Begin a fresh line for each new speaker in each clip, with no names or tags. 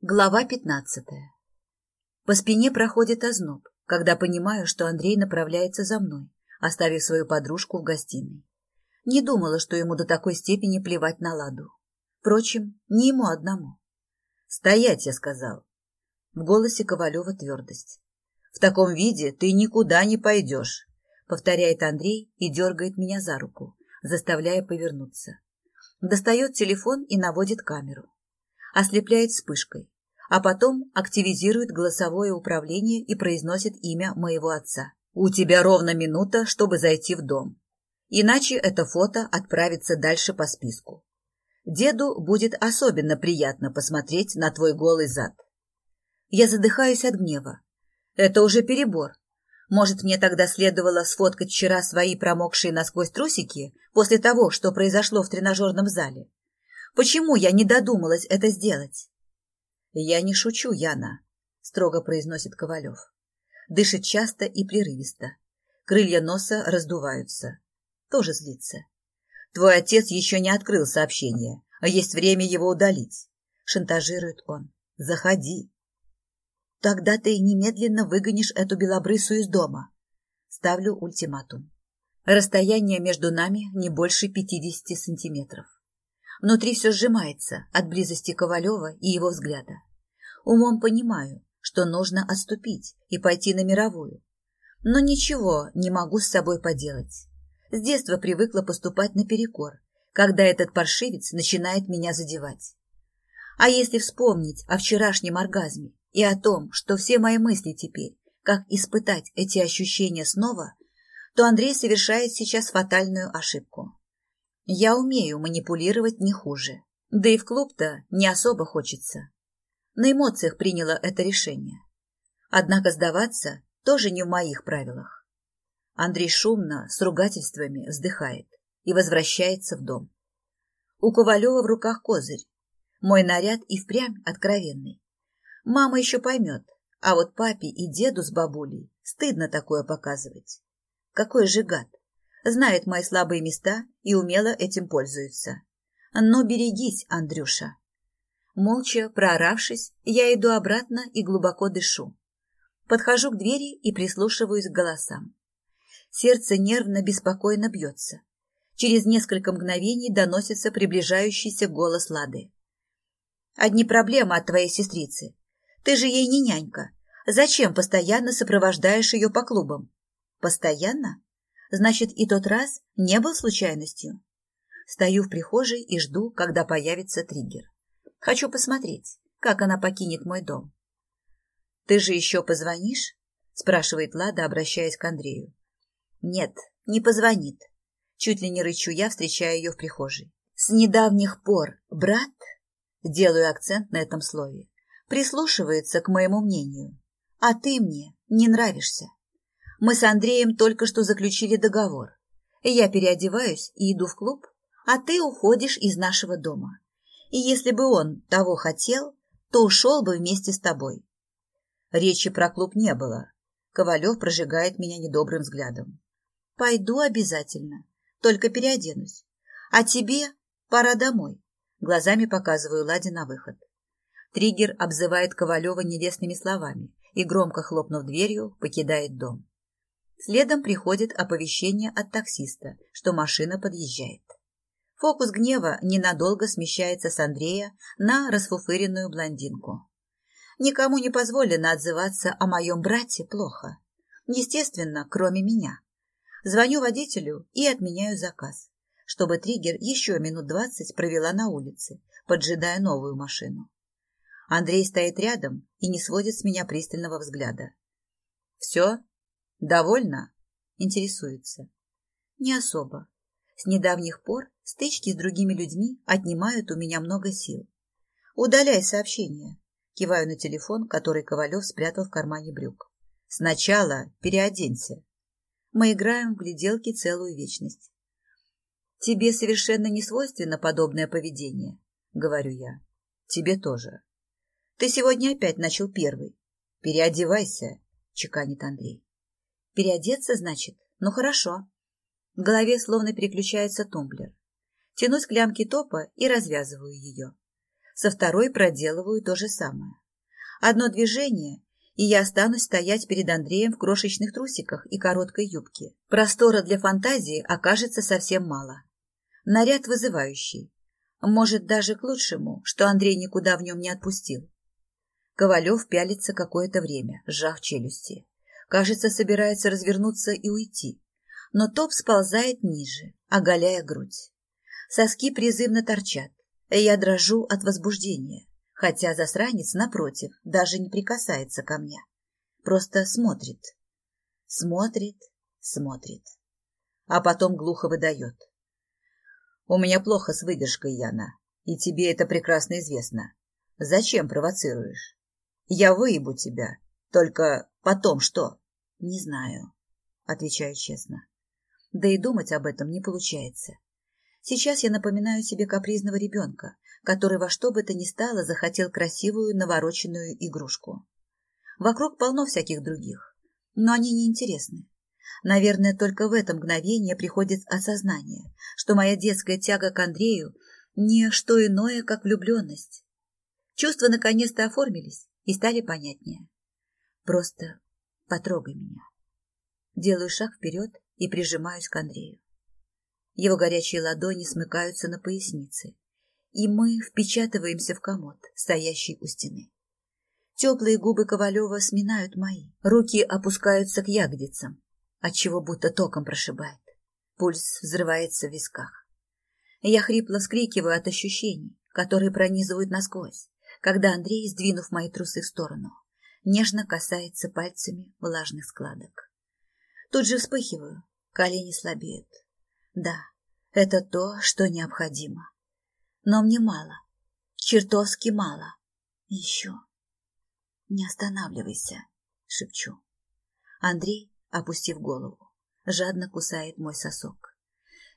Глава пятнадцатая. По спине проходит озноб, когда понимаю, что Андрей направляется за мной, оставив свою подружку в гостиной. Не думала, что ему до такой степени плевать на ладу. Впрочем, не ему одному. «Стоять!» — я сказал. В голосе Ковалева твердость. «В таком виде ты никуда не пойдешь», — повторяет Андрей и дергает меня за руку, заставляя повернуться. Достает телефон и наводит камеру ослепляет вспышкой, а потом активизирует голосовое управление и произносит имя моего отца. «У тебя ровно минута, чтобы зайти в дом. Иначе это фото отправится дальше по списку. Деду будет особенно приятно посмотреть на твой голый зад». Я задыхаюсь от гнева. Это уже перебор. Может, мне тогда следовало сфоткать вчера свои промокшие насквозь трусики после того, что произошло в тренажерном зале? Почему я не додумалась это сделать? Я не шучу, Яна, строго произносит Ковалев. Дышит часто и прерывисто. Крылья носа раздуваются. Тоже злится. Твой отец еще не открыл сообщение, а есть время его удалить. Шантажирует он. Заходи. Тогда ты немедленно выгонишь эту белобрысую из дома. Ставлю ультиматум. Расстояние между нами не больше пятидесяти сантиметров. Внутри все сжимается от близости Ковалева и его взгляда. Умом понимаю, что нужно отступить и пойти на мировую. Но ничего не могу с собой поделать. С детства привыкла поступать наперекор, когда этот паршивец начинает меня задевать. А если вспомнить о вчерашнем оргазме и о том, что все мои мысли теперь, как испытать эти ощущения снова, то Андрей совершает сейчас фатальную ошибку. Я умею манипулировать не хуже. Да и в клуб-то не особо хочется. На эмоциях приняла это решение. Однако сдаваться тоже не в моих правилах. Андрей шумно, с ругательствами, вздыхает и возвращается в дом. У Ковалева в руках козырь. Мой наряд и впрямь откровенный. Мама еще поймет, а вот папе и деду с бабулей стыдно такое показывать. Какой же гад! Знает мои слабые места и умело этим пользуется. Но берегись, Андрюша. Молча прооравшись, я иду обратно и глубоко дышу. Подхожу к двери и прислушиваюсь к голосам. Сердце нервно, беспокойно бьется. Через несколько мгновений доносится приближающийся голос Лады. «Одни проблемы от твоей сестрицы. Ты же ей не нянька. Зачем постоянно сопровождаешь ее по клубам?» «Постоянно?» Значит, и тот раз не был случайностью. Стою в прихожей и жду, когда появится триггер. Хочу посмотреть, как она покинет мой дом. «Ты же еще позвонишь?» – спрашивает Лада, обращаясь к Андрею. «Нет, не позвонит». Чуть ли не рычу я, встречая ее в прихожей. «С недавних пор брат...» – делаю акцент на этом слове. «Прислушивается к моему мнению. А ты мне не нравишься». Мы с Андреем только что заключили договор. Я переодеваюсь и иду в клуб, а ты уходишь из нашего дома. И если бы он того хотел, то ушел бы вместе с тобой. Речи про клуб не было. Ковалев прожигает меня недобрым взглядом. Пойду обязательно, только переоденусь. А тебе пора домой. Глазами показываю Ладе на выход. Триггер обзывает Ковалева нелестными словами и, громко хлопнув дверью, покидает дом. Следом приходит оповещение от таксиста, что машина подъезжает. Фокус гнева ненадолго смещается с Андрея на расфуфыренную блондинку. Никому не позволено отзываться о моем брате плохо. Естественно, кроме меня. Звоню водителю и отменяю заказ, чтобы триггер еще минут двадцать провела на улице, поджидая новую машину. Андрей стоит рядом и не сводит с меня пристального взгляда. «Все?» «Довольно?» – интересуется. «Не особо. С недавних пор стычки с другими людьми отнимают у меня много сил. Удаляй сообщение». Киваю на телефон, который Ковалев спрятал в кармане брюк. «Сначала переоденься». Мы играем в гляделки целую вечность. «Тебе совершенно не свойственно подобное поведение», — говорю я. «Тебе тоже». «Ты сегодня опять начал первый». «Переодевайся», — чеканит Андрей. Переодеться, значит? Ну, хорошо. В голове словно переключается тумблер. Тянусь к лямке топа и развязываю ее. Со второй проделываю то же самое. Одно движение, и я останусь стоять перед Андреем в крошечных трусиках и короткой юбке. Простора для фантазии окажется совсем мало. Наряд вызывающий. Может, даже к лучшему, что Андрей никуда в нем не отпустил. Ковалев пялится какое-то время, сжав челюсти. Кажется, собирается развернуться и уйти. Но топ сползает ниже, оголяя грудь. Соски призывно торчат, и я дрожу от возбуждения, хотя засранец, напротив, даже не прикасается ко мне. Просто смотрит. Смотрит, смотрит. А потом глухо выдает. У меня плохо с выдержкой, Яна, и тебе это прекрасно известно. Зачем провоцируешь? Я выебу тебя. Только потом что? Не знаю, отвечаю честно. Да и думать об этом не получается. Сейчас я напоминаю себе капризного ребенка, который во что бы то ни стало захотел красивую навороченную игрушку. Вокруг полно всяких других, но они неинтересны. Наверное, только в это мгновение приходит осознание, что моя детская тяга к Андрею не что иное, как влюбленность. Чувства наконец-то оформились и стали понятнее. Просто потрогай меня. Делаю шаг вперед и прижимаюсь к Андрею. Его горячие ладони смыкаются на пояснице, и мы впечатываемся в комод, стоящий у стены. Теплые губы Ковалева сминают мои, руки опускаются к ягодицам, отчего будто током прошибает. Пульс взрывается в висках. Я хрипло вскрикиваю от ощущений, которые пронизывают насквозь, когда Андрей, сдвинув мои трусы в сторону, нежно касается пальцами влажных складок. Тут же вспыхиваю, колени слабеют. Да, это то, что необходимо. Но мне мало, чертовски мало. Еще. Не останавливайся, шепчу. Андрей опустив голову, жадно кусает мой сосок.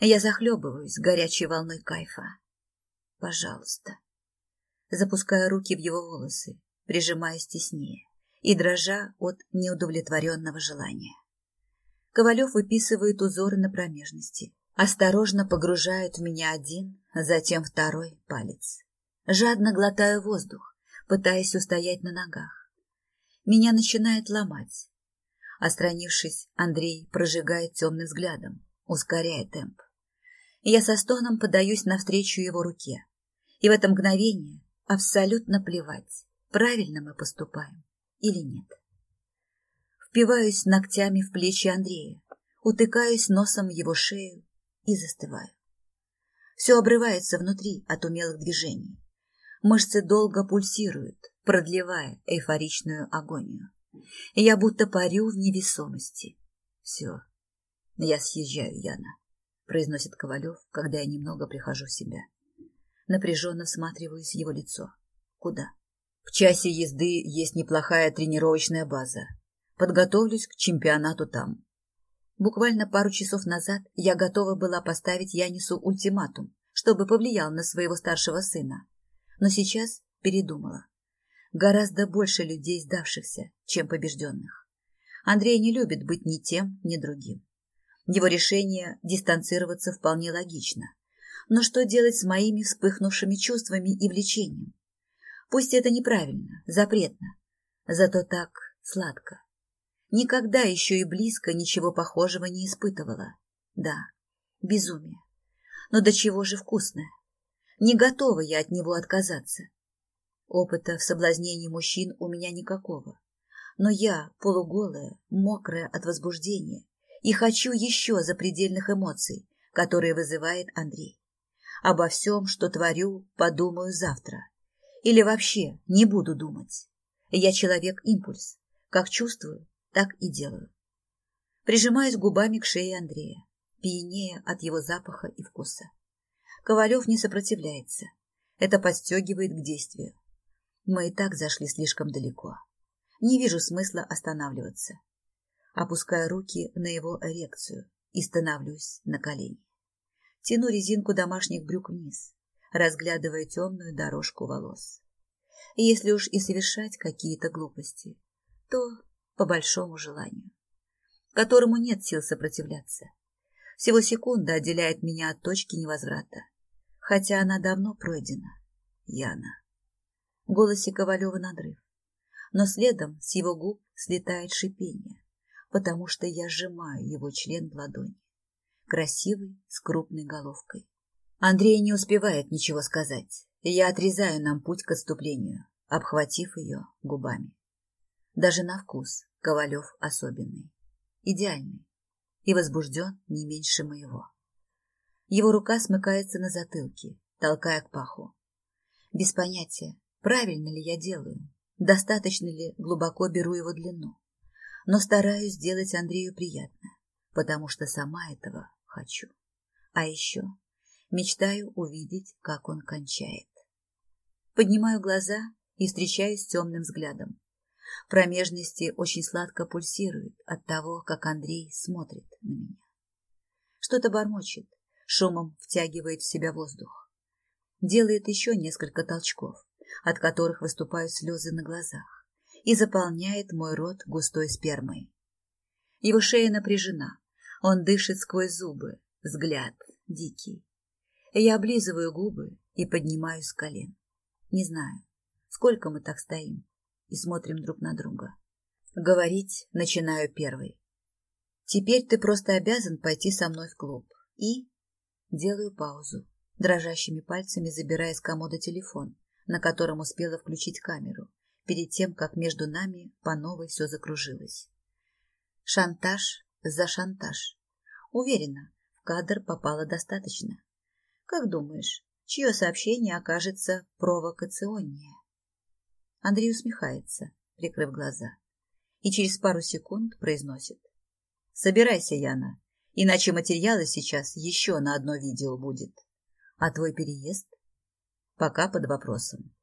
Я захлебываюсь горячей волной кайфа. Пожалуйста. Запускаю руки в его волосы, прижимаясь теснее и дрожа от неудовлетворенного желания. Ковалев выписывает узоры на промежности, осторожно погружает в меня один, затем второй палец. Жадно глотаю воздух, пытаясь устоять на ногах. Меня начинает ломать, Остранившись, Андрей прожигает темным взглядом, ускоряя темп. Я со стоном подаюсь навстречу его руке. И в это мгновение абсолютно плевать, правильно мы поступаем или нет. Впиваюсь ногтями в плечи Андрея, утыкаюсь носом в его шею и застываю. Все обрывается внутри от умелых движений. Мышцы долго пульсируют, продлевая эйфоричную агонию. Я будто парю в невесомости. Все, я съезжаю, Яна, произносит Ковалев, когда я немного прихожу в себя. Напряженно всматриваюсь в его лицо. Куда? В часе езды есть неплохая тренировочная база. Подготовлюсь к чемпионату там. Буквально пару часов назад я готова была поставить Янису ультиматум, чтобы повлиял на своего старшего сына. Но сейчас передумала гораздо больше людей, сдавшихся, чем побежденных. Андрей не любит быть ни тем, ни другим. Его решение дистанцироваться вполне логично. Но что делать с моими вспыхнувшими чувствами и влечением? Пусть это неправильно, запретно, зато так сладко. Никогда еще и близко ничего похожего не испытывала. Да, безумие. Но до чего же вкусное. Не готова я от него отказаться. Опыта в соблазнении мужчин у меня никакого. Но я полуголая, мокрая от возбуждения, и хочу еще запредельных эмоций, которые вызывает Андрей. Обо всем, что творю, подумаю завтра. Или вообще не буду думать. Я человек-импульс. Как чувствую, так и делаю. Прижимаюсь губами к шее Андрея, пьянея от его запаха и вкуса. Ковалев не сопротивляется. Это подстегивает к действию. Мы и так зашли слишком далеко. Не вижу смысла останавливаться. Опускаю руки на его эрекцию и становлюсь на колени. Тяну резинку домашних брюк вниз, разглядывая темную дорожку волос. Если уж и совершать какие-то глупости, то по большому желанию, которому нет сил сопротивляться. Всего секунда отделяет меня от точки невозврата, хотя она давно пройдена. Яна. В голосе Ковалева надрыв. Но следом с его губ слетает шипение, потому что я сжимаю его член в ладони. Красивый, с крупной головкой. Андрей не успевает ничего сказать. Я отрезаю нам путь к отступлению, обхватив ее губами. Даже на вкус Ковалев особенный, идеальный и возбужден не меньше моего. Его рука смыкается на затылке, толкая к паху. Без понятия, правильно ли я делаю, достаточно ли глубоко беру его длину. Но стараюсь сделать Андрею приятно, потому что сама этого хочу. А еще мечтаю увидеть, как он кончает. Поднимаю глаза и встречаюсь с темным взглядом. Промежности очень сладко пульсирует от того, как Андрей смотрит на меня. Что-то бормочет, шумом втягивает в себя воздух. Делает еще несколько толчков, от которых выступают слезы на глазах, и заполняет мой рот густой спермой. Его шея напряжена, он дышит сквозь зубы, взгляд дикий. Я облизываю губы и поднимаюсь с колен. Не знаю, сколько мы так стоим и смотрим друг на друга. Говорить начинаю первой. Теперь ты просто обязан пойти со мной в клуб. И делаю паузу, дрожащими пальцами забирая с комода телефон, на котором успела включить камеру, перед тем, как между нами по новой все закружилось. Шантаж за шантаж. Уверена, в кадр попало достаточно. Как думаешь, чье сообщение окажется провокационнее? Андрей усмехается, прикрыв глаза, и через пару секунд произносит. «Собирайся, Яна, иначе материала сейчас еще на одно видео будет. А твой переезд?» «Пока под вопросом.